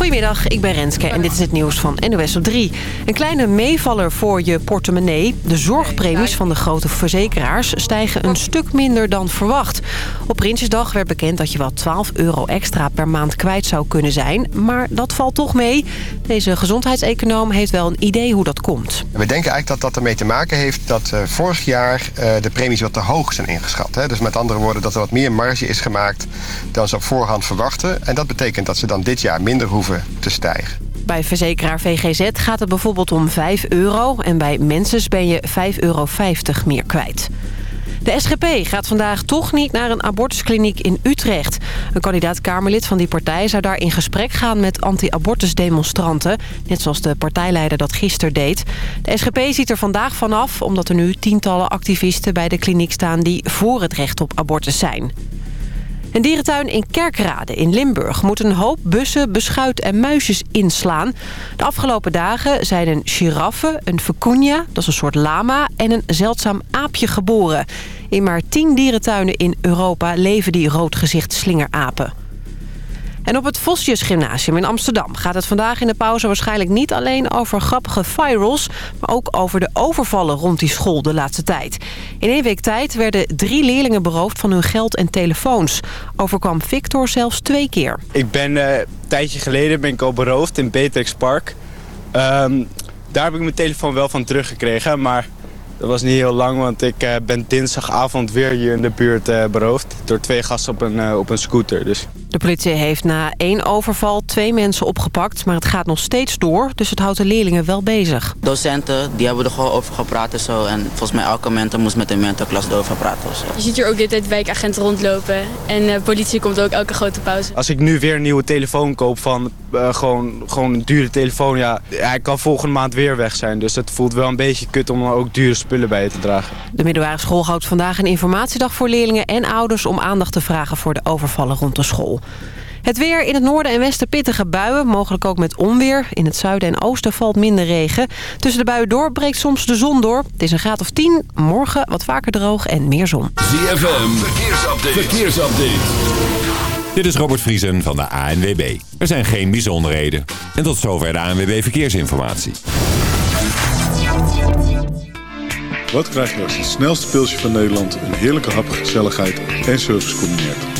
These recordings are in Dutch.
Goedemiddag, ik ben Renske en dit is het nieuws van NOS op 3. Een kleine meevaller voor je portemonnee. De zorgpremies van de grote verzekeraars stijgen een stuk minder dan verwacht. Op Prinsjesdag werd bekend dat je wel 12 euro extra per maand kwijt zou kunnen zijn. Maar dat valt toch mee. Deze gezondheidseconoom heeft wel een idee hoe dat komt. We denken eigenlijk dat dat ermee te maken heeft dat uh, vorig jaar uh, de premies wat te hoog zijn ingeschat. Dus met andere woorden dat er wat meer marge is gemaakt dan ze op voorhand verwachten. En dat betekent dat ze dan dit jaar minder hoeven te stijgen. Bij verzekeraar VGZ gaat het bijvoorbeeld om 5 euro... en bij Menses ben je 5,50 euro meer kwijt. De SGP gaat vandaag toch niet naar een abortuskliniek in Utrecht. Een kandidaat-Kamerlid van die partij zou daar in gesprek gaan met anti-abortusdemonstranten. Net zoals de partijleider dat gisteren deed. De SGP ziet er vandaag vanaf omdat er nu tientallen activisten bij de kliniek staan... die voor het recht op abortus zijn. Een dierentuin in Kerkrade in Limburg moet een hoop bussen, beschuit en muisjes inslaan. De afgelopen dagen zijn een giraffe, een vicuña, dat is een soort lama... en een zeldzaam aapje geboren. In maar tien dierentuinen in Europa leven die roodgezicht slingerapen. En op het Vosjes Gymnasium in Amsterdam gaat het vandaag in de pauze waarschijnlijk niet alleen over grappige virals, maar ook over de overvallen rond die school de laatste tijd. In één week tijd werden drie leerlingen beroofd van hun geld en telefoons. Overkwam Victor zelfs twee keer. Ik ben uh, een tijdje geleden ben ik al beroofd in Beatrix Park. Um, daar heb ik mijn telefoon wel van teruggekregen, maar dat was niet heel lang, want ik uh, ben dinsdagavond weer hier in de buurt uh, beroofd. Door twee gasten op een, op een scooter. Dus. De politie heeft na één overval twee mensen opgepakt. Maar het gaat nog steeds door, dus het houdt de leerlingen wel bezig. Docenten, die hebben er gewoon over gepraat en zo. En volgens mij elke mentor moest met de mentorklas erover praten. Zo. Je ziet hier ook dit tijd wijkagenten rondlopen. En de politie komt ook elke grote pauze. Als ik nu weer een nieuwe telefoon koop van gewoon, gewoon een dure telefoon... Ja, hij kan volgende maand weer weg zijn. Dus het voelt wel een beetje kut om ook dure spullen bij je te dragen. De middelbare school houdt vandaag een informatiedag voor leerlingen en ouders... om aandacht te vragen voor de overvallen rond de school. Het weer in het noorden en westen pittige buien, mogelijk ook met onweer. In het zuiden en oosten valt minder regen. Tussen de buien door breekt soms de zon door. Het is een graad of 10. Morgen wat vaker droog en meer zon. ZFM, verkeersupdate. verkeersupdate. Dit is Robert Vriesen van de ANWB. Er zijn geen bijzonderheden. En tot zover de ANWB Verkeersinformatie. Wat krijg je als het snelste pilsje van Nederland... een heerlijke hap, gezelligheid en service combineert?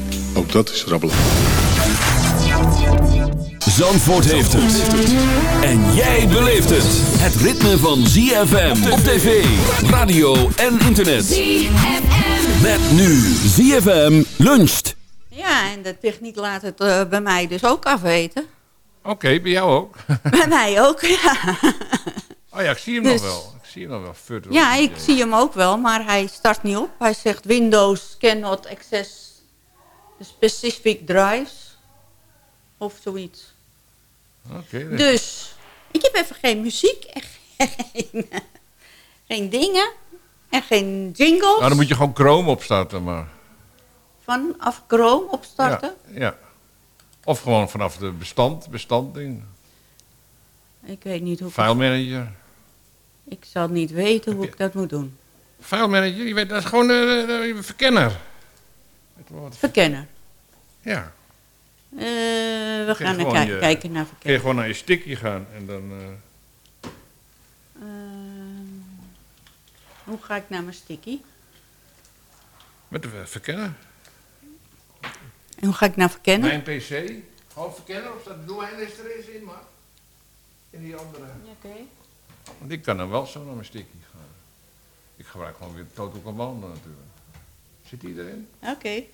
Ook dat is rabbelen. Zandvoort heeft het. En jij beleeft het. Het ritme van ZFM op tv, radio en internet. ZFM. Met nu ZFM luncht. Ja, en de techniek laat het uh, bij mij dus ook afweten. Oké, okay, bij jou ook? bij mij ook, ja. Oh ja, ik zie hem dus, nog wel. Ik zie hem nog wel. Verder ja, ik zie hem ook wel, maar hij start niet op. Hij zegt Windows cannot access specific drives. Of zoiets. Oké. Okay, dus, ik heb even geen muziek en geen, geen dingen. En geen jingles. Nou, dan moet je gewoon Chrome opstarten, maar... Vanaf Chrome opstarten? Ja, ja. Of gewoon vanaf de bestand, bestandding. Ik weet niet hoe... File manager. Ik zal niet weten hoe ik dat moet doen. File manager, je weet, dat is gewoon een uh, verkenner. Verkenner. Ja. Uh, we gaan naar je, kijken naar verkenner. Kun je gewoon naar je stickje gaan en dan... Uh... hoe ga ik naar mijn sticky? Met de verkenner. En hoe ga ik naar verkennen? Mijn pc. Gewoon verkennen of dat is er eens in, maar... In die andere... Oké. Okay. Want ik kan dan wel zo naar mijn sticky gaan. Ik gebruik gewoon weer Total Commando natuurlijk. Zit die erin? Oké. Okay.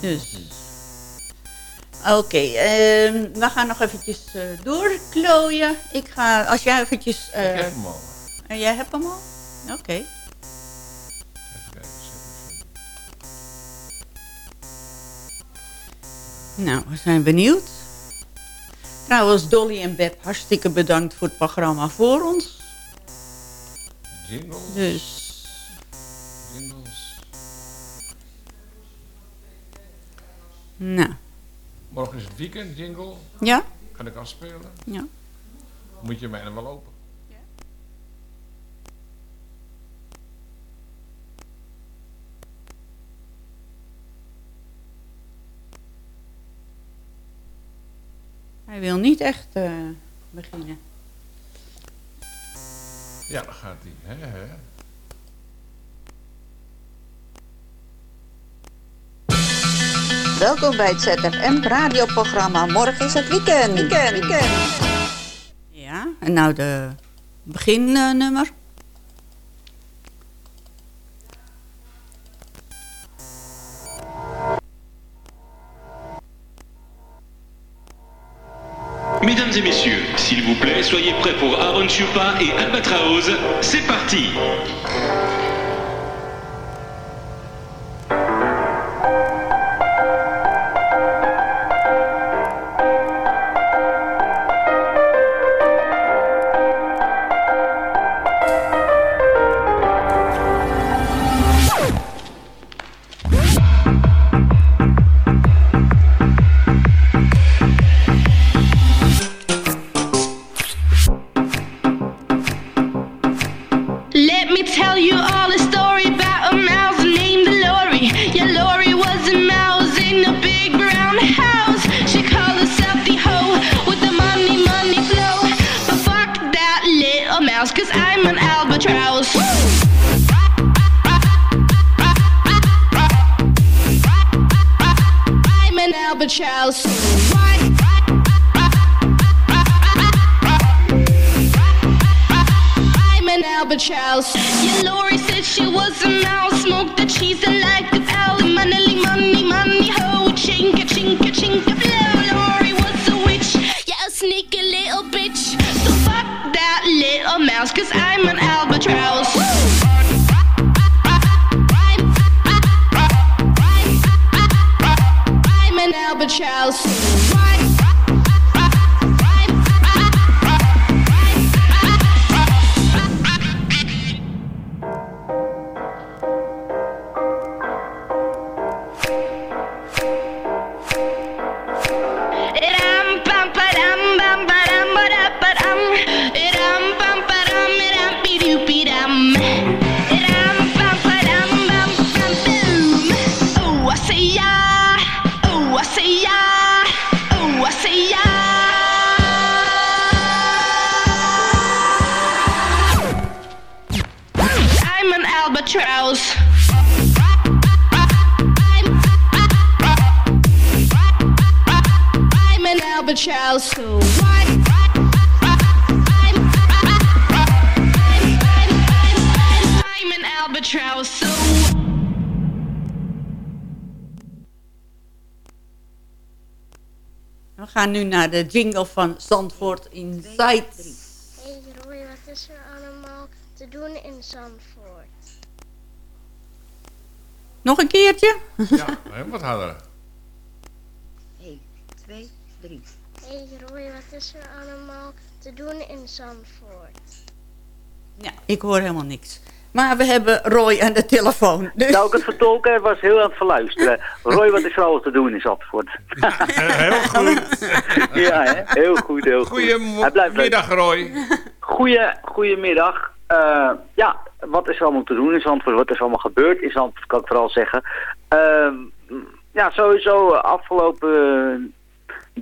Dus. Oké, okay, uh, we gaan nog eventjes uh, doorklooien. Ik ga, als jij eventjes... Uh, ik heb hem al. En jij hebt hem al? Oké. Okay. Nou, we zijn benieuwd. Trouwens, Dolly en Beb, hartstikke bedankt voor het programma voor ons. Jingles. Dus, Jingles. Nou, Morgen is het weekend, jingle. ja? Kan ik afspelen? Ja. Moet je mij dan wel open? Hij wil niet echt eh, beginnen. Ja, dan gaat hij. Hè, hè. Welkom bij het ZFM radioprogramma. Morgen is het weekend. Weekend, weekend. Ja, en nou de beginnummer. Mesdames et messieurs, s'il vous plaît, soyez prêts pour Aaron Chupa et Albatraoz. C'est parti another Chelsea. Gaan nu naar de jingle van Zandvoort Inside. Hey Roy, wat is er allemaal te doen in Zandvoort? Nog een keertje? Ja, wat harder. 1, 2, 3. Hey Roy, wat is er allemaal te doen in Zandvoort? Ja, ik hoor helemaal niks. Maar we hebben Roy aan de telefoon. Dus... Nou, ik het vertolken was heel aan het verluisteren. Roy, wat is er alles te doen in Zandvoort? heel goed. ja, hè? heel goed, heel goed. Goedemiddag, Roy. Goeie, goedemiddag. Eh ja, wat is er allemaal te doen in Zandvoort? Wat is er allemaal gebeurd in Zandvoort, kan ik vooral zeggen. Ehm, ja, sowieso eh, afgelopen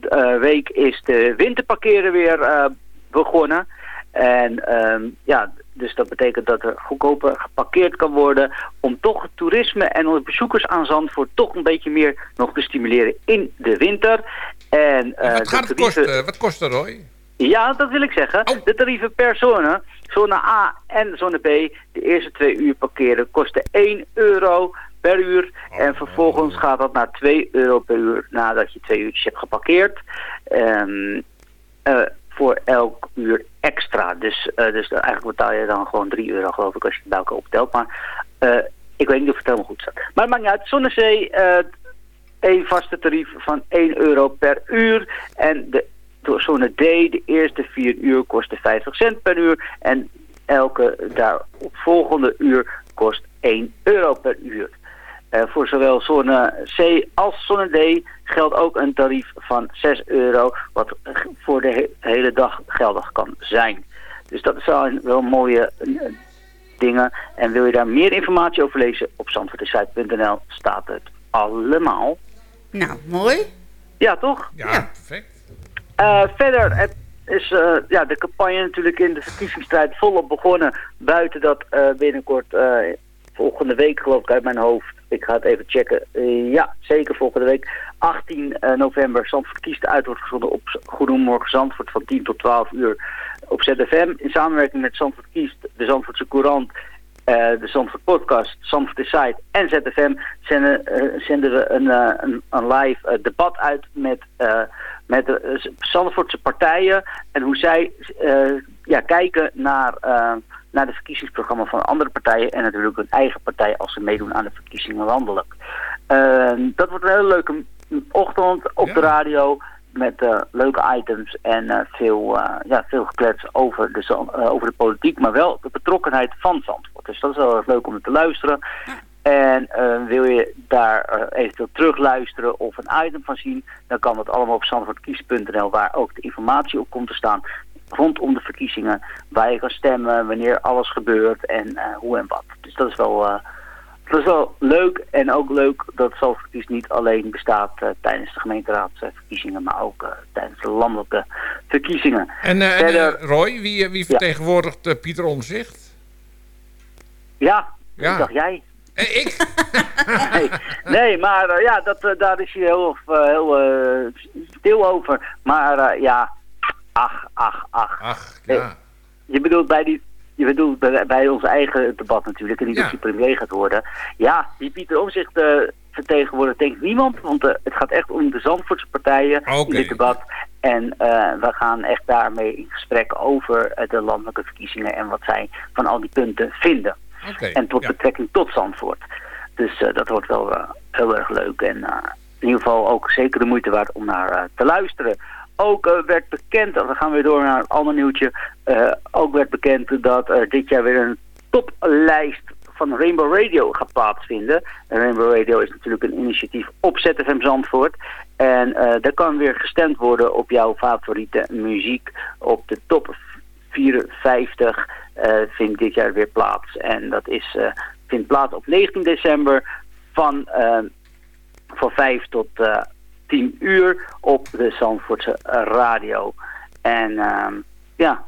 eh, week is de winterparkeren weer eh, begonnen. En ehm, ja, dus dat betekent dat er goedkoper geparkeerd kan worden om toch het toerisme en de bezoekers aan Zandvoort toch een beetje meer nog te stimuleren in de winter. En, eh, Wat gaat het tarieven- kosten? Wat kost het, Roy? ja, dat wil ik zeggen. De tarieven per zone, zone A en zone B, de eerste twee uur parkeren kosten 1 euro per uur. En vervolgens gaat dat naar 2 euro per uur nadat je twee uurtjes hebt geparkeerd. Ehm, eh, voor elk uur extra. Dus, eh, dus eigenlijk betaal je dan gewoon 3 euro geloof ik als je het bij elkaar optelt. Maar eh, ik weet niet of het helemaal goed staat. Maar het maakt niet uit. Zonnezee, eh één vaste tarief van 1 euro per uur. En de zone D, de eerste vier uur, kostte 50 cent per uur. En elke daaropvolgende uur kost 1 euro per uur. Eh, voor zowel zone C als zone D geldt ook een tarief van 6 euro, wat voor de he- hele dag geldig kan zijn. Dus dat zijn wel mooie eh, dingen. En wil je daar meer informatie over lezen, op zandvoortesite.nl staat het allemaal. Nou, mooi. Ja, toch? Ja, perfect. Eh, verder het is eh, ja, de campagne natuurlijk in de verkiezingsstrijd volop begonnen. Buiten dat eh, binnenkort, eh, volgende week geloof ik uit mijn hoofd. Ik ga het even checken. Eh, ja, zeker volgende week. 18 eh, november. Zandvoort kiest uit wordt gezonden op Goedemorgen Zandvoort van 10 tot 12 uur op ZFM. In samenwerking met Zandvoort kiest, de Zandvoortse Courant, eh, de Zandvoort Podcast, Zandvoort Site en ZFM zenden, zenden we een, een, live debat uit met, met de Zandvoortse partijen en hoe zij ja, kijken naar, naar de verkiezingsprogramma van andere partijen en natuurlijk hun eigen partij als ze meedoen aan de verkiezingen landelijk. Eh, dat wordt een hele leuke ochtend op de radio met eh, leuke items en eh, veel, eh, ja, veel geklets over de, over de politiek, maar wel de betrokkenheid van Zandvoort. Dus dat is wel erg leuk om te luisteren. En wil je daar eh, eventueel terug luisteren of een item van zien, dan kan dat allemaal op zandvoortkies.nl waar ook de informatie op komt te staan rondom de verkiezingen, waar je kan stemmen, wanneer alles gebeurt en eh, hoe en wat. Dus dat is wel... eh, dat is wel leuk en ook leuk dat Zalverkies niet alleen bestaat eh, tijdens de gemeenteraadsverkiezingen, maar ook tijdens de landelijke verkiezingen. En, Verder- Roy, wie, wie vertegenwoordigt Pieter Omzicht? Ja, Ja. ik dacht jij. ik? nee, nee, maar ja, dat, daar is hij heel, heel stil over. Maar ja, ach, ach, ach. Ach, ja. je bedoelt bij die... Je bedoelt bij, bij ons eigen debat natuurlijk, en niet Ja. of hij premier gaat worden. Ja, die Pieter Omzicht eh vertegenwoordigt denk ik niemand, want eh, het gaat echt om de Zandvoortse partijen in dit debat. En eh, we gaan echt daarmee in gesprek over eh, de landelijke verkiezingen en wat zij van al die punten vinden. Oké, en tot ja. betrekking tot Zandvoort. Dus eh, dat wordt wel eh, heel erg leuk en eh, in ieder geval ook zeker de moeite waard om naar eh, te luisteren. Ook eh, werd bekend, we gaan weer door naar een ander nieuwtje, eh, ook werd bekend dat er dit jaar weer een toplijst van Rainbow Radio gaat plaatsvinden. En Rainbow Radio is natuurlijk een initiatief op ZFM Zandvoort. En eh daar kan weer gestemd worden op jouw favoriete muziek. Op de top 54 eh, vindt dit jaar weer plaats. En dat is, vindt plaats op 19 december van, van 5 tot 10 uur op de Zandvoortse radio. En ehm, ja,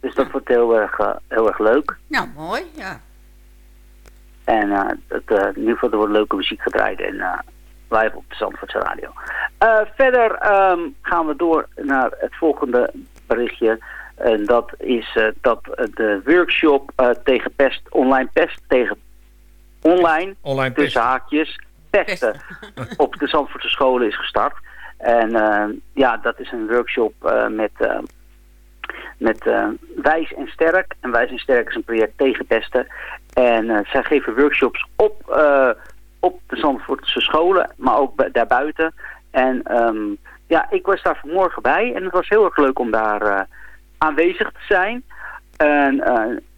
dus dat wordt heel erg, eh, heel erg leuk. Nou, mooi, ja. En eh, het, eh, in ieder geval er wordt leuke muziek gedraaid en eh, live op de Zandvoortse radio. Eh, verder ehm, gaan we door naar het volgende berichtje. En dat is eh, dat de workshop eh, tegen pest, online pest tegen online, Online tussen haakjes, pesten op de Zandvoortse scholen is gestart. En eh, ja, dat is een workshop eh, met, eh, met Wijs en Sterk. En Wijs en Sterk is een project tegen pesten. En zij geven workshops op, op de Zandvoortse scholen, maar ook bu- daarbuiten. En ehm, ja, ik was daar vanmorgen bij en het was heel erg leuk om daar aanwezig te zijn. En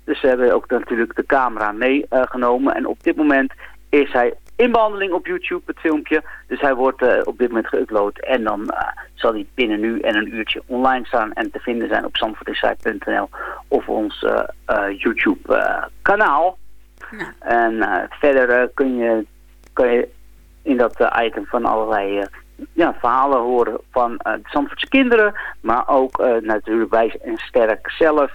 dus ze hebben ook natuurlijk de camera meegenomen. en op dit moment is hij in behandeling op YouTube, het filmpje. Dus hij wordt eh, op dit moment geüpload. En dan eh, zal hij binnen nu en een uurtje online staan en te vinden zijn op zandvoortinsight.nl of ons eh, eh, YouTube eh, kanaal. En verder kun, je, kun je in dat item van allerlei ja, verhalen horen van de Zandvoortse kinderen. Maar ook natuurlijk Wijs en Sterk zelf.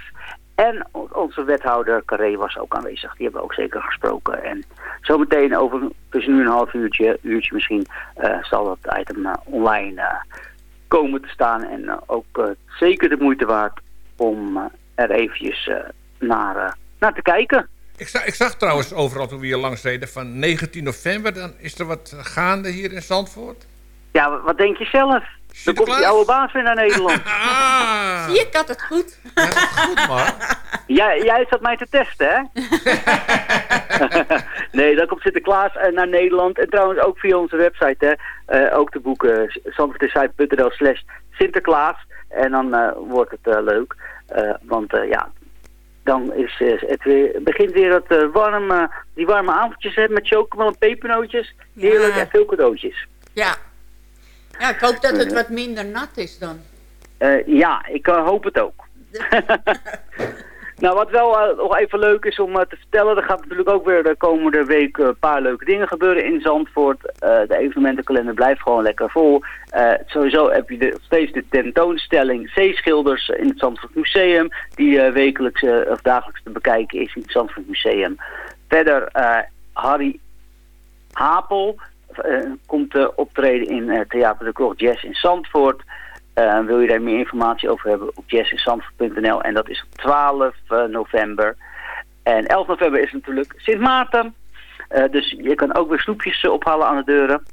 En onze wethouder Carré was ook aanwezig. Die hebben we ook zeker gesproken. En zometeen over tussen nu een half uurtje, uurtje misschien, eh, zal dat item eh, online eh, komen te staan. En ook zeker de moeite waard om er eventjes naar, naar te kijken. Ik, zag, ik zag trouwens overal toen we hier langs reden van 19 november. Dan is er wat gaande hier in Zandvoort. Ja, wa- wat denk je zelf? Dan komt die oude baas weer naar Nederland. Zie je, ik had het goed. goed, man. Jij, jij zat mij te testen, hè? nee, dan komt Sinterklaas eh, naar Nederland. En trouwens ook via onze website, hè. eh, ook te boeken, zandvoortdesign.nl slash Sinterklaas. En dan eh, wordt het eh, leuk. Eh, want eh, ja, dan is eh, het weer, begint weer het eh, warme, die warme avondjes hè, met chocomel en pepernootjes. Heerlijk Ja. en veel cadeautjes. Ja. Ja, ik hoop dat het wat minder nat is dan. Eh, ja, ik eh, hoop het ook. nou, wat wel eh, nog even leuk is om te vertellen, er gaat natuurlijk ook weer de komende week een paar leuke dingen gebeuren in Zandvoort. De evenementenkalender blijft gewoon lekker vol. Sowieso heb je de, nog steeds de tentoonstelling Zeeschilders in het Zandvoort Museum, die wekelijks of dagelijks te bekijken is in het Zandvoort Museum. Verder Harry Hapel komt eh, optreden in eh, Theater de Krocht Jazz in Zandvoort. Eh, wil je daar meer informatie over hebben op jazzinzandvoort.nl en dat is op 12 eh, november. En 11 november is natuurlijk Sint Maarten. Eh, dus je kan ook weer snoepjes eh, ophalen aan de deuren.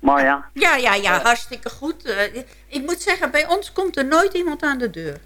Marja? Ja, ja, ja, hartstikke goed. Eh, ik moet zeggen, bij ons komt er nooit iemand aan de deur.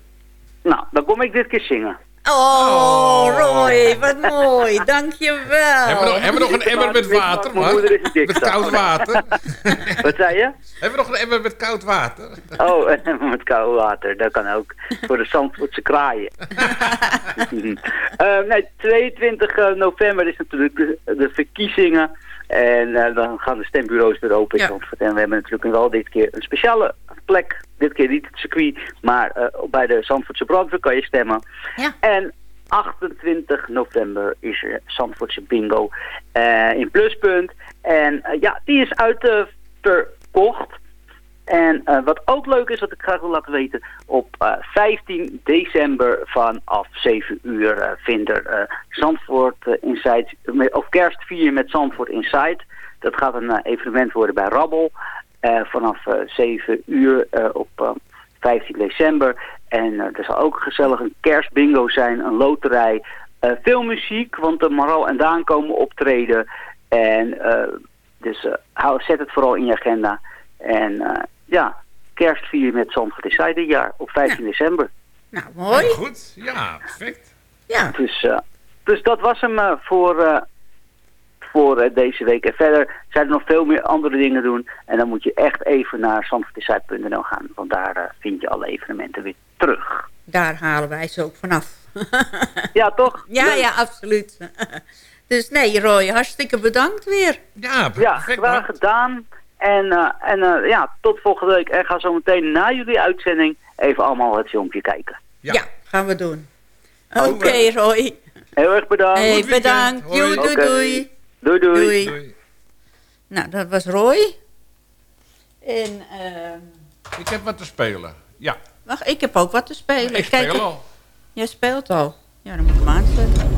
Nou, dan kom ik dit keer zingen. Oh, Roy, wat mooi. Dankjewel. Hebben we nog, hebben we nog een emmer met water, man? een Met koud water. Wat zei je? Hebben we nog een emmer met koud water? Oh, met koud water, dat kan ook. Voor de Zandvoortse kraaien. Eh, nee, 22 november is natuurlijk de, de verkiezingen. En eh, dan gaan de stembureaus weer open Ja. En we hebben natuurlijk wel dit keer een speciale plek. Dit keer niet het circuit, maar eh, bij de Zandvoortse brandweer kan je stemmen. Ja. En 28 november is er Zandvoortse bingo eh, in Pluspunt. En eh, ja, die is uitverkocht. En wat ook leuk is, wat ik graag wil laten weten, op eh, 15 december vanaf 7 uur eh, vindt er Zandvoort Inside, of kerstvier met Zandvoort Inside. Dat gaat een evenement worden bij Rabbel vanaf eh 7 uur eh, op eh, 15 december. En eh, er zal ook gezellig een kerstbingo zijn, een loterij, eh, veel muziek, want de Maral en Daan komen optreden. En eh, dus eh, hou, zet het vooral in je agenda. En eh, ja, kerstvier met Zandvoort Inside dit jaar op 15 december. Nou, mooi. Goed, ja, perfect. Ja. Dus, eh, dus dat was hem eh, voor, eh, voor eh, deze week. En verder zijn er nog veel meer andere dingen doen. En dan moet je echt even naar zandvoortinside.nl gaan. Want daar eh, vind je alle evenementen weer terug. Daar halen wij ze ook vanaf. Ja, toch? Ja, Leuk. ja, absoluut. Dus nee, Roy, hartstikke bedankt weer. Ja, Ja, graag gedaan. En, eh, en eh, ja, tot volgende week. En ga zo meteen na jullie uitzending even allemaal het filmpje kijken. Ja, gaan we doen. Oké, Roy. Heel erg bedankt. Hey, bedankt. Doei, doei, Oké. Doei. Doei, doei. Doei. Nou, dat was Roy. En, ehm Ik heb wat te spelen. Ja. wacht, ik heb ook wat te spelen. Ik Kijk, speel al. Jij speelt al. Ja, dan moet ik hem aanzetten.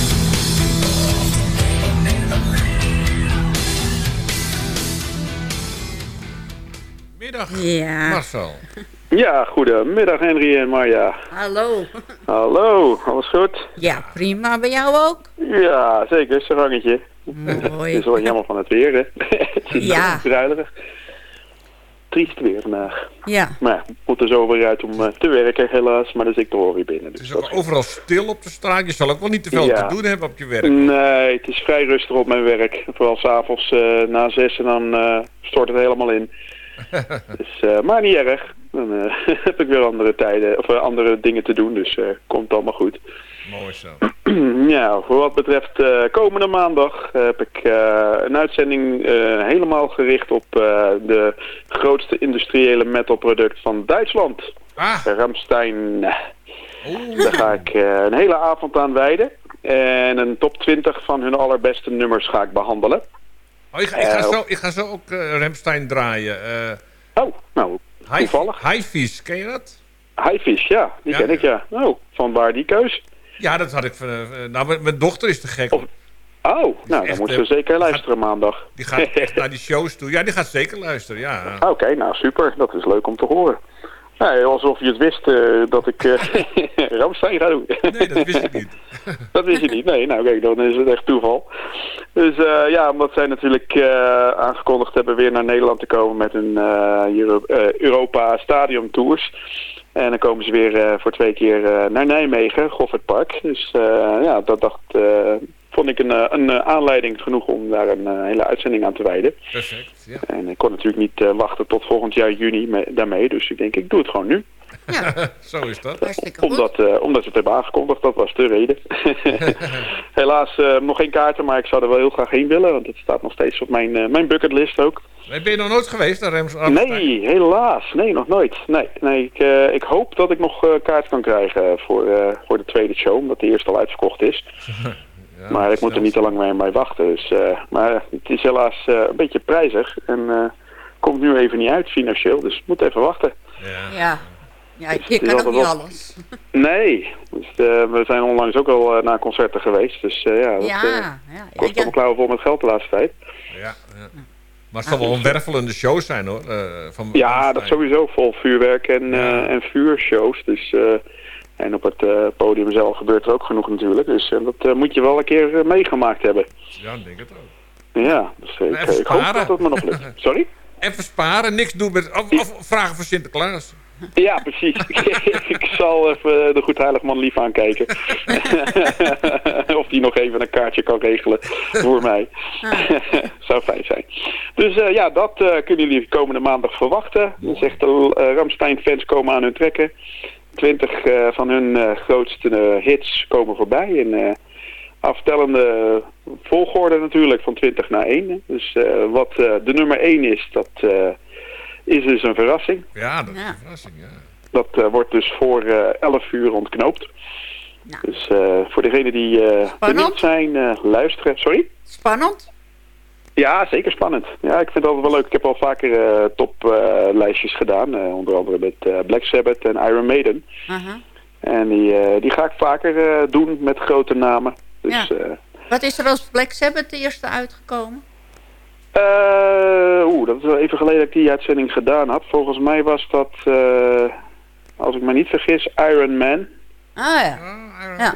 Middag, Ja. Marcel. Ja, goedemiddag Henry en Marja. Hallo. Hallo, alles goed? Ja, prima. Bij jou ook? Ja, zeker, sarangetje. Mooi. Het is wel jammer van het weer, hè? het is Ja. druilerig. Triest weer vandaag. Ja. Maar ja, we moeten zo weer uit om eh, te werken, helaas. Maar dan zit ik wel weer binnen. Dus Het is ook overal stil op de straat. Je zal ook wel niet te veel Ja. te doen hebben op je werk. Nee, het is vrij rustig op mijn werk. Vooral s'avonds uh, na zes en dan eh, stort het helemaal in. dus, eh, maar niet erg. Dan eh, heb ik weer andere tijden, of eh, andere dingen te doen. Dus komt allemaal goed. Mooi zo. ja, voor wat betreft komende maandag heb ik een uitzending helemaal gericht op de grootste industriële metalproduct van Duitsland. Ah. Ramstein. Daar ga ik een hele avond aan wijden. En een top 20 van hun allerbeste nummers ga ik behandelen. Oh, ik, ga, ik, ga Eh, zo, ik ga zo ook eh Remstein draaien. Eh oh, nou, toevallig. Highfish, ken je dat? Highfish, ja, die Ja, ken ik ja. Oh, van waar die keus? Ja, dat had ik van... nou, mijn- dochter is te gek. Oh, nou, dan moeten we eh, zeker luisteren maandag. Die gaat echt naar die shows toe. Ja, die gaat zeker luisteren, ja. Oké, nou super. Dat is leuk om te horen. Nee, alsof je het wist eh, dat ik uh, Ramstein ga doen. Nee, dat wist ik niet. dat wist je niet? Nee, nou kijk, dan is het echt toeval. Dus eh, ja, omdat zij natuurlijk aangekondigd hebben weer naar Nederland te komen met eh, Euro- Europa Stadium Tours. En dan komen ze weer voor twee keer naar Nijmegen, Goffertpark. Dus ja, dat dacht, vond ik een, eh, een eh, aanleiding genoeg om daar een eh, hele uitzending aan te wijden. Perfect, ja. En ik kon natuurlijk niet wachten tot volgend jaar juni me- daarmee. Dus ik denk, ik doe het gewoon nu. Zo is dat. Omdat, eh, omdat ze het hebben aangekondigd, dat was de reden. Helaas eh, nog geen kaarten, maar ik zou er wel heel graag heen willen. Want het staat nog steeds op mijn, eh, mijn bucketlist ook. Ben je nog nooit geweest naar Rems? Nee, helaas. Nee, nog nooit. Nee, nee ik, eh, ik hoop dat ik nog eh, kaart kan krijgen voor, eh, voor de tweede show. Omdat de eerste al uitverkocht is. maar ik moet er niet te lang mee, mee wachten. Dus, eh, maar het is helaas eh, een beetje prijzig. En eh, komt nu even niet uit financieel. Dus ik moet even wachten. Ja. Ja, Dus je kan ook niet alles. Nee, dus, we zijn onlangs ook al naar concerten geweest. Dus eh, ja, dat Ja, ja, ja, kost ja. allemaal klauwen vol met geld de laatste tijd. Ja, ja. Maar het zal wel een wervelende show zijn hoor. eh, van Ja, dat sowieso vol vuurwerk en, eh, en vuurshows. Dus, eh, en op het eh, podium zelf gebeurt er ook genoeg natuurlijk. Dus eh, dat eh, moet je wel een keer meegemaakt hebben. Ja, ik denk het ook. Ja, dus ik, Even ik hoop dat het me nog lukt. Sorry? Even sparen, niks doen met... Of, of vragen voor Sinterklaas. Ja, precies. ik zal even de goed heiligman lief aankijken. of die nog even een kaartje kan regelen voor mij. Zou fijn zijn. Dus ja, dat kunnen jullie komende maandag verwachten. Dus echt de Ramstein-fans komen aan hun trekken. Twintig eh, van hun eh, grootste eh, hits komen voorbij. In eh, aftellende volgorde natuurlijk, van 20 naar 1. Dus eh, wat eh, de nummer 1 is, dat eh, is dus een verrassing. Ja, dat is een verrassing, ja. Dat eh, wordt dus voor eh 11 uur ontknoopt. Dus eh, voor degenen die eh benieuwd zijn, eh, luisteren. Sorry? Spannend? Ja, zeker spannend. Ja, ik vind het altijd wel leuk. Ik heb al vaker eh toplijstjes gedaan. eh, onder andere met eh, Black Sabbath en Iron Maiden. Aha. En die, eh, die ga ik vaker eh, doen met grote namen. Dus, Ja. eh, Wat is er als Black Sabbath de eerste uitgekomen? eh, Oeh, dat is wel even geleden dat ik die uitzending gedaan had. Volgens mij was dat, eh, als ik me niet vergis, Iron Man. Ah ja. ja.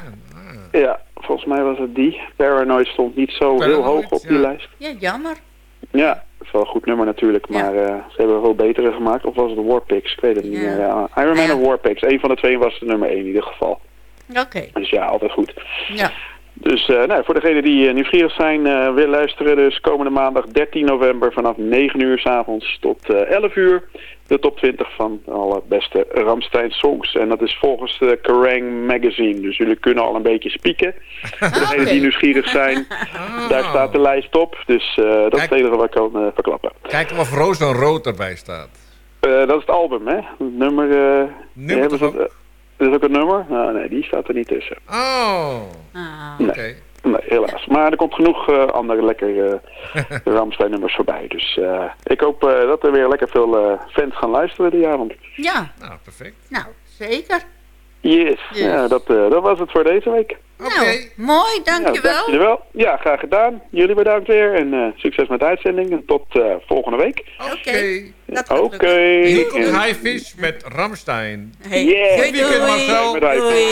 Ja, volgens mij was het die. Paranoid stond niet zo heel hoog op die ja. lijst. Ja, jammer. Ja, dat is wel een goed nummer natuurlijk, maar eh, ze hebben wel betere gemaakt. Of was het Warpix? Ik weet het niet Ja. meer. Ja, Iron Man of Warpix, een van de twee was de nummer 1 in ieder geval. Oké. Dus ja, altijd goed. Ja. Dus eh, nou, voor degenen die eh, nieuwsgierig zijn, eh willen luisteren, dus komende maandag 13 november vanaf 9 uur s avonds tot eh 11 uur. De top 20 van de allerbeste Ramstein songs. En dat is volgens de Kerrang magazine. Dus jullie kunnen al een beetje spieken. Voor degenen die nieuwsgierig zijn, daar staat de lijst op. Dus dat is het enige wat ik kan verklappen. Kijk of Roos dan rood erbij staat. Dat is het album, hè? Het nummer... Nummer hebben ze- is ook een nummer? Nou, nee, die staat er niet tussen. Oh. Nee. Oké. Nee, helaas. Maar er komt genoeg eh, andere lekker eh Ramstein nummers voorbij. Dus eh, ik hoop eh, dat er weer lekker veel eh, fans gaan luisteren die avond. Ja. Nou, perfect. Nou, zeker. Yes. Yes. Ja, dat, eh, dat was het voor deze week. Nou, mooi, dankjewel. Ja, dankjewel. Ja, graag gedaan. Jullie bedankt weer en eh, succes met de uitzending. En tot eh, volgende week. Oké. Oké. Hier komt En- High Fish met Ramstein. Hey. Yeah. Doei, Weekend, doei. Marcel. Bedankt. Doei.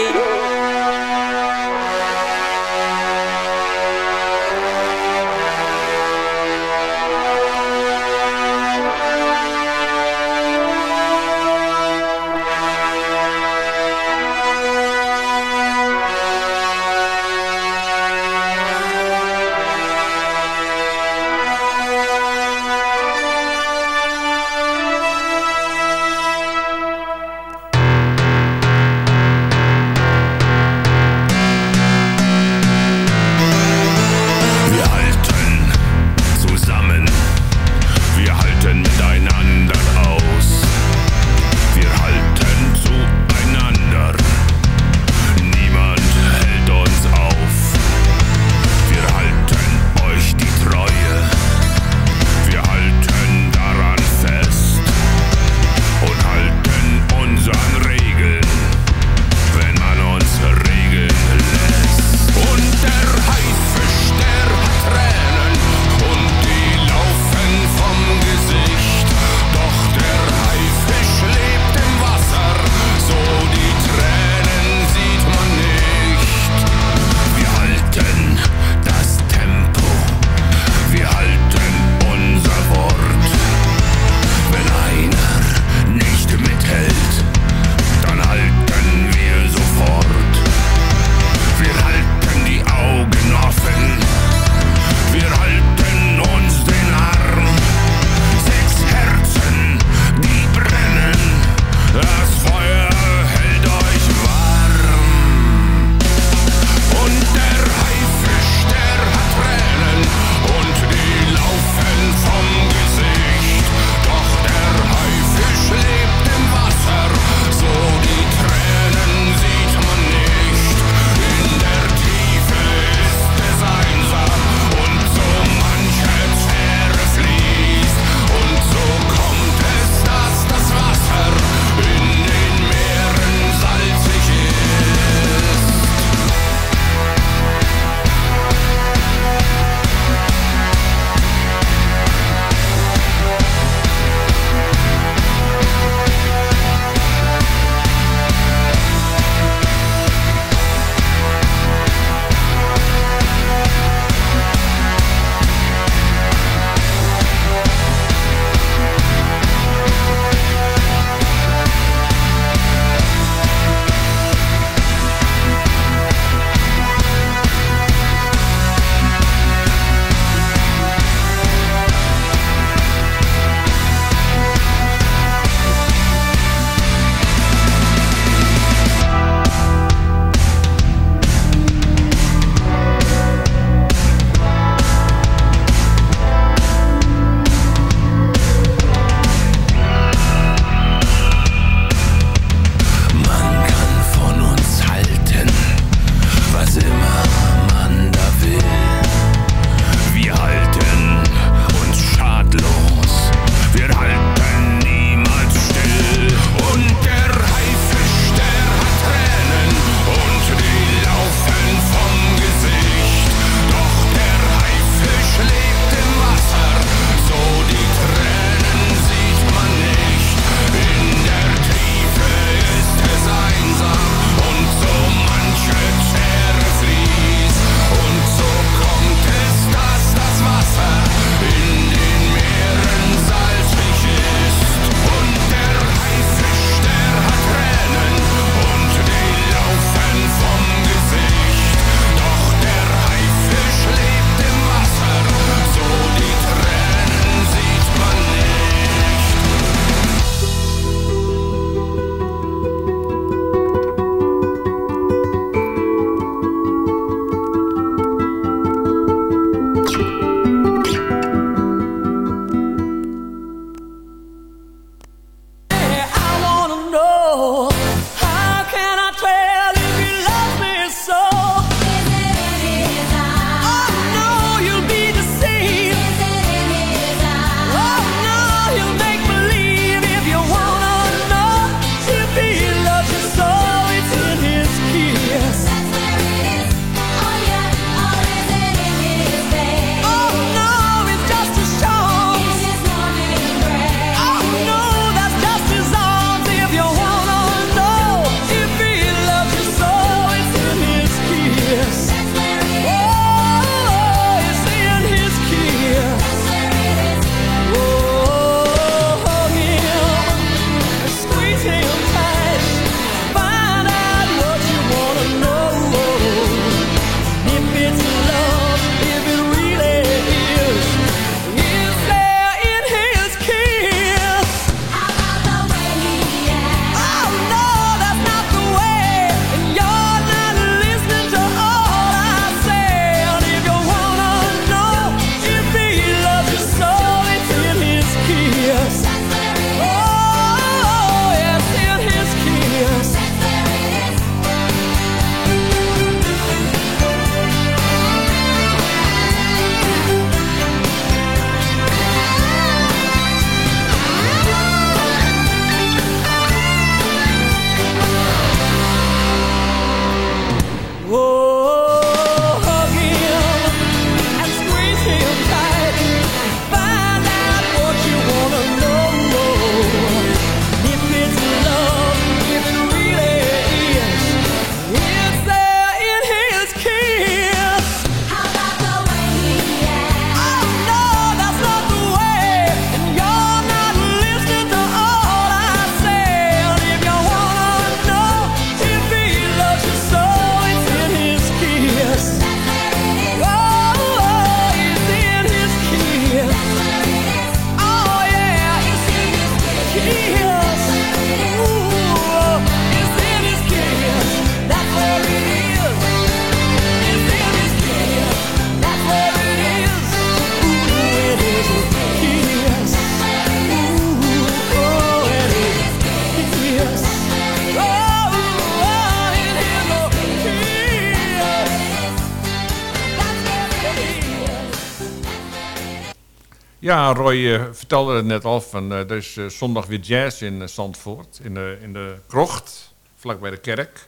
Ja, Roy eh, vertelde het net al. Van, eh, er is eh, zondag weer jazz in Zandvoort. In de, in de krocht, vlak bij de kerk.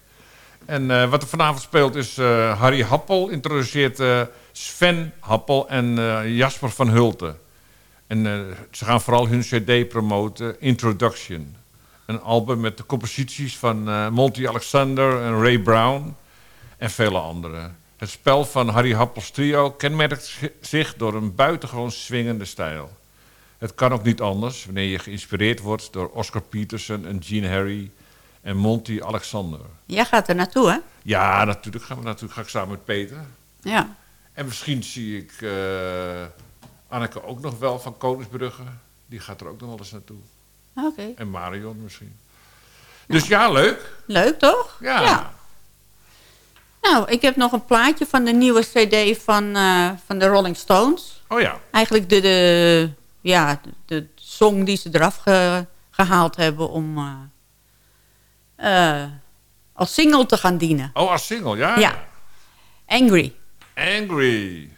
En wat er vanavond speelt is Harry Happel introduceert Sven Happel en Jasper van Hulten. En ze gaan vooral hun cd promoten, Introduction. Een album met de composities van Monty Alexander en Ray Brown en vele anderen. Het spel van Harry Happels trio kenmerkt zi- zich door een buitengewoon swingende stijl. Het kan ook niet anders wanneer je geïnspireerd wordt door Oscar Peterson en Gene Harry en Monty Alexander. Jij gaat er naartoe, hè? Ja, natuurlijk gaan we natuurlijk ga ik samen met Peter. Ja. En misschien zie ik eh, Anneke ook nog wel van Koningsbrugge. Die gaat er ook nog wel eens naartoe. Oké. En Marion misschien. Dus ja, leuk. Leuk, toch? Ja. Nou, ik heb nog een plaatje van de nieuwe cd van, eh, van de Rolling Stones. Oh ja. Eigenlijk de, de, ja, de, song die ze eraf ge- gehaald hebben om eh, eh, als single te gaan dienen. Oh, als single, ja? Ja. Angry. Angry.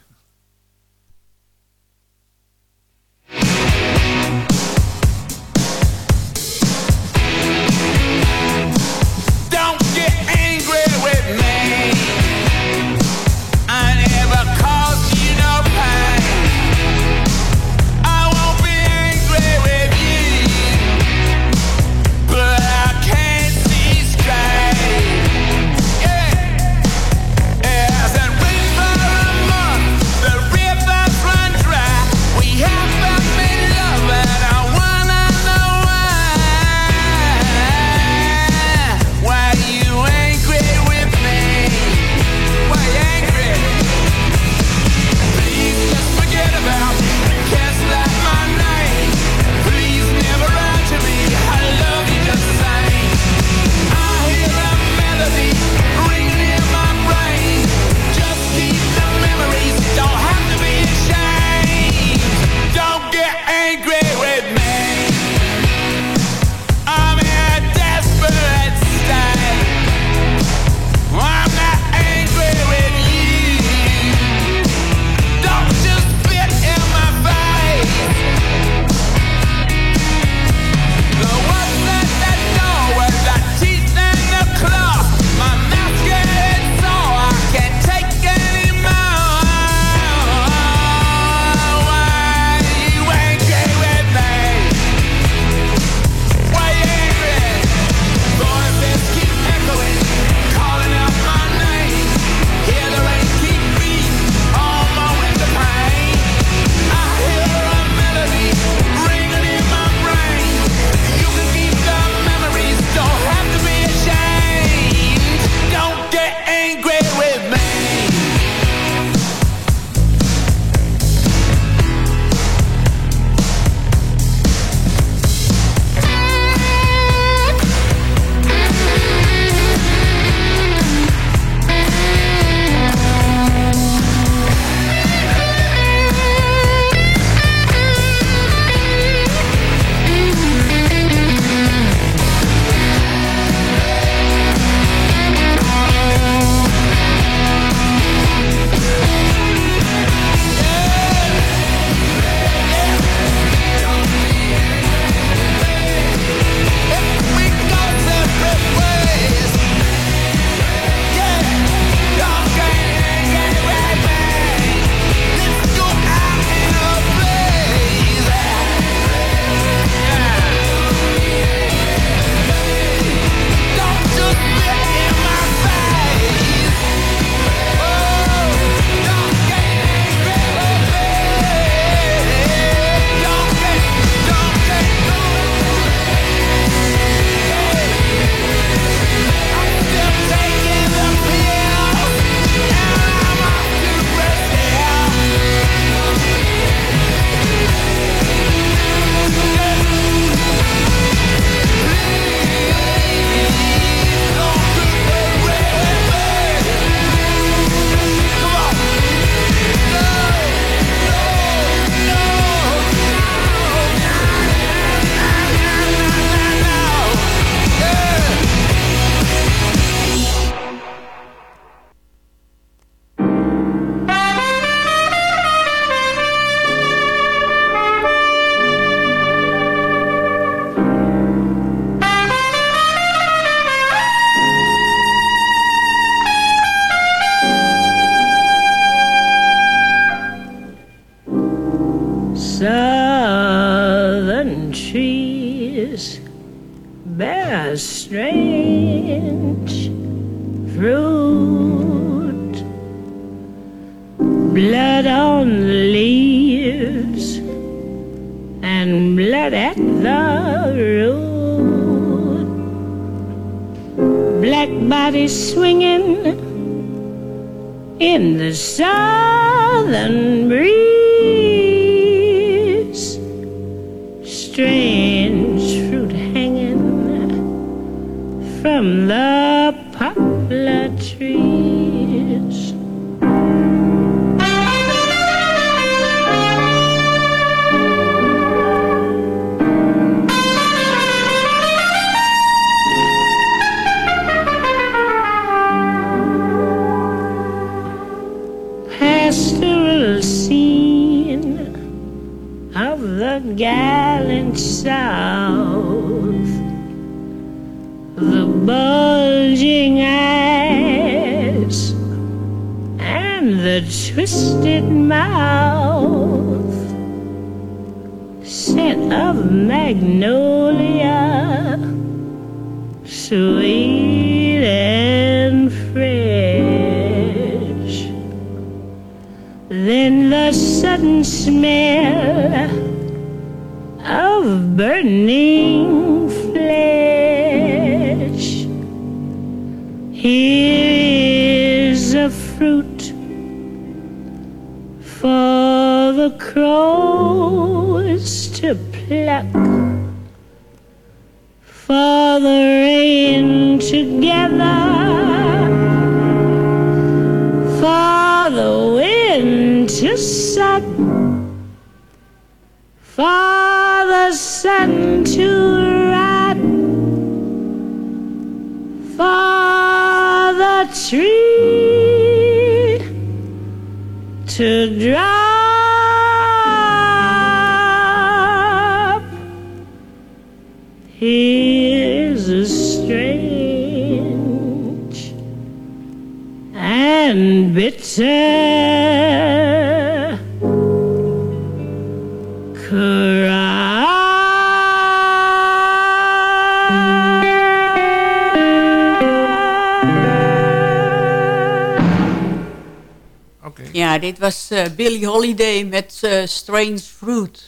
Ja, dit was eh, Billie Holiday met eh, Strange Fruit.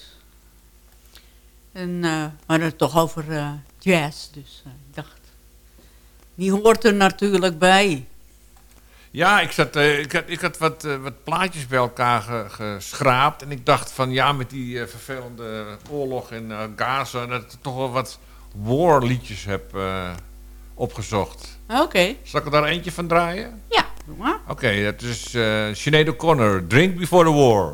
En eh, we hadden het toch over eh, jazz, dus eh, ik dacht... Die hoort er natuurlijk bij. Ja, ik, zat, eh, ik had, ik had wat, eh, wat plaatjes bij elkaar ge- geschraapt. En ik dacht van ja, met die eh, vervelende oorlog in Gaza... dat ik toch wel wat warliedjes heb opgezocht. Oké. Zal ik er daar eentje van draaien? Ja, doe maar. Oké, dat is Sinead O'Connor, Drink Before the War.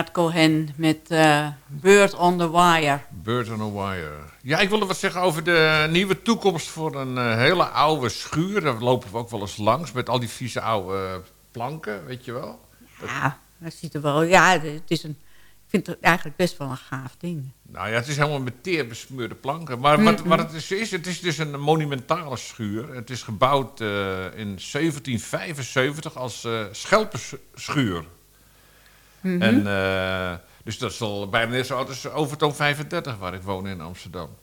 Leonard Cohen met eh, Bird on the Wire. Bird on a Wire. Ja, ik wilde wat zeggen over de nieuwe toekomst voor een eh, hele oude schuur. Daar lopen we ook wel eens langs met al die vieze oude planken, weet je wel. Ja, dat ziet er wel... Ja, het is een, ik vind het eigenlijk best wel een gaaf ding. Nou ja, het is helemaal met teer besmeurde planken. Maar wat, wat het is, is, het is dus een monumentale schuur. Het is gebouwd eh, in 1775 als eh Mhm. En, eh, dus dat is al bijna net zo oud als Overtoom 35, waar ik woon in Amsterdam.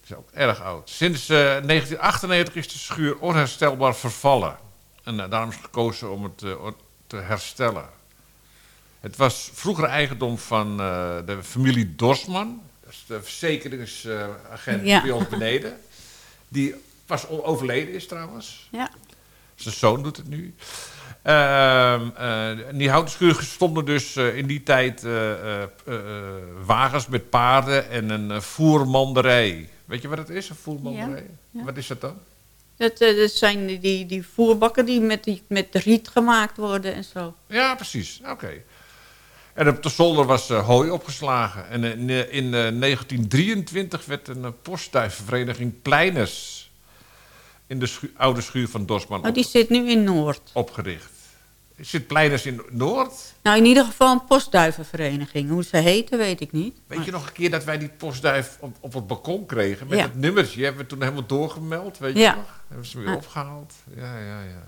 Het is ook erg oud. Sinds eh, 1998 is de schuur onherstelbaar vervallen. En eh, daarom is gekozen om het eh, te herstellen. Het was vroeger eigendom van eh, de familie Dorsman. Dat is de verzekeringsagent Ja. bij ons beneden. Die pas overleden is trouwens. Ja. Zijn zoon doet het nu. Ehm, eh, in die houten schuur stonden dus eh, in die tijd eh, wagens met paarden en een voermanderij. Weet je wat het is, een voermanderij? Ja, ja. Wat is dat dan? Dat, dat zijn die- die, voerbakken die met, die met riet gemaakt worden en zo. Ja, precies. Oké. En op de zolder was hooi opgeslagen. En in, eh, in eh, 1923 werd een postduivenvereniging Pleiners in de schu- oude schuur van Dorsman Oh, die zit nu in Noord. opgericht. Zit Pleiners in Noord? Nou, in ieder geval een postduivenvereniging. Hoe ze heten, weet ik niet. Weet je nog een keer dat wij die postduif op, op het balkon kregen? Met Ja. het nummertje. Hebben we toen helemaal doorgemeld, weet je Ja. nog? Hebben ze hem weer opgehaald. Ja, ja, ja.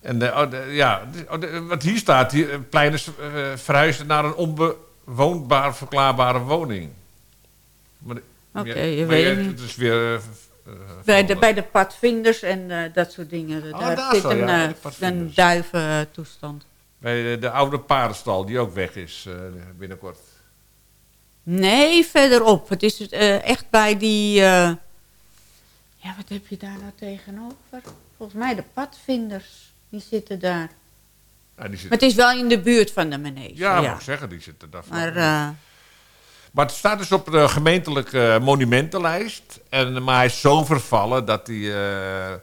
En de, oh, de- ja, de- oh, wat hier staat, hier, eh, plein is eh, verhuisd naar een onbewoonbaar verklaarbare woning. Maar, Oké, je weet het niet. Het is weer... eh, Bij de, bij de padvinders en eh, dat soort dingen. Oh, daar, daar zit zo, een, ja, eh, een duiventoestand. bij de, de oude paardenstal, die ook weg is binnenkort. Nee, verderop. Het is echt bij die... ja, wat heb je daar nou tegenover? Volgens mij de padvinders. Die zitten daar. Ja, die zit- Maar het is wel in de buurt van de manege. Ja, ja. moet ik zeggen, die zitten daar. Maar Maar het staat dus op de gemeentelijke monumentenlijst. En, maar hij is zo vervallen dat hij... eh,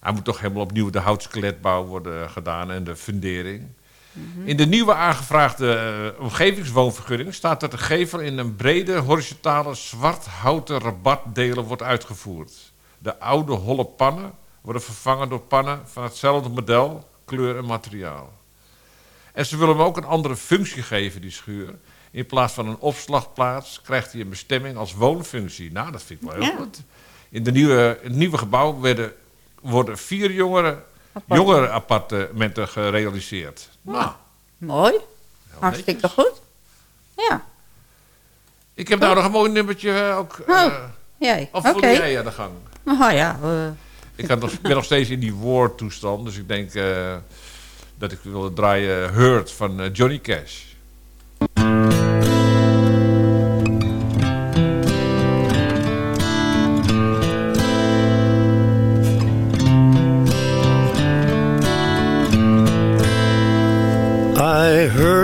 hij moet toch helemaal opnieuw de houtskeletbouw worden gedaan en de fundering. Mhm. In de nieuwe aangevraagde eh, omgevingswoonvergunning staat dat de gevel in een brede horizontale zwart houten rabatdelen wordt uitgevoerd. De oude holle pannen worden vervangen door pannen van hetzelfde model, kleur en materiaal. En ze willen hem ook een andere functie geven, die schuur. In plaats van een opslagplaats krijgt hij een bestemming als woonfunctie. Nou, dat vind ik wel heel Ja. goed. In, de nieuwe, het nieuwe gebouw werden, worden vier jongeren, jongerenappartementen gerealiseerd. Nou, mooi. Hartstikke goed. Ja. ik heb nou nog een mooi nummertje eh, ook. eh, Oh, jij. of wil jij aan de gang? Oh ja. eh, Ik ben nog steeds in die war-toestand. Dus ik denk eh, dat ik wil draaien Hurt van eh, Johnny Cash.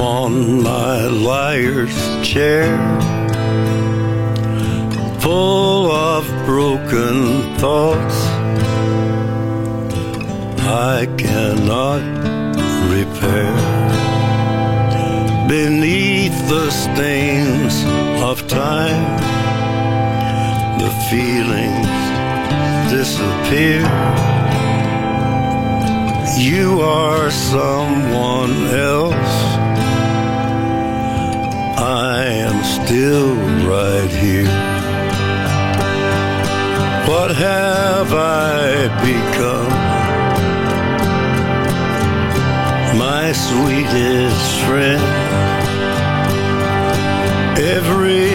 upon my liar's chair, full of broken thoughts I cannot repair. Beneath the stains of time, the feelings disappear. You are someone else. Still right here. What have I become? My sweetest friend. Everyone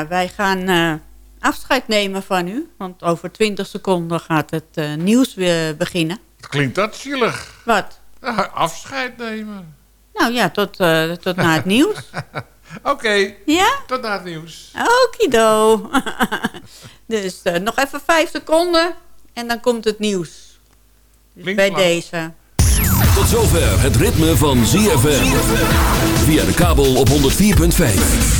Ja, wij gaan eh, afscheid nemen van u. Want over 20 seconden gaat het eh, nieuws weer beginnen. Klinkt dat zielig? Wat? Ja, afscheid nemen. Nou ja, tot, eh, tot na het nieuws. Oké, Ja? tot na het nieuws. Okido. dus eh, nog even vijf seconden en dan komt het nieuws. Dus Klinkt bij deze. Tot zover het ritme van ZFM. Via de kabel op 104.5.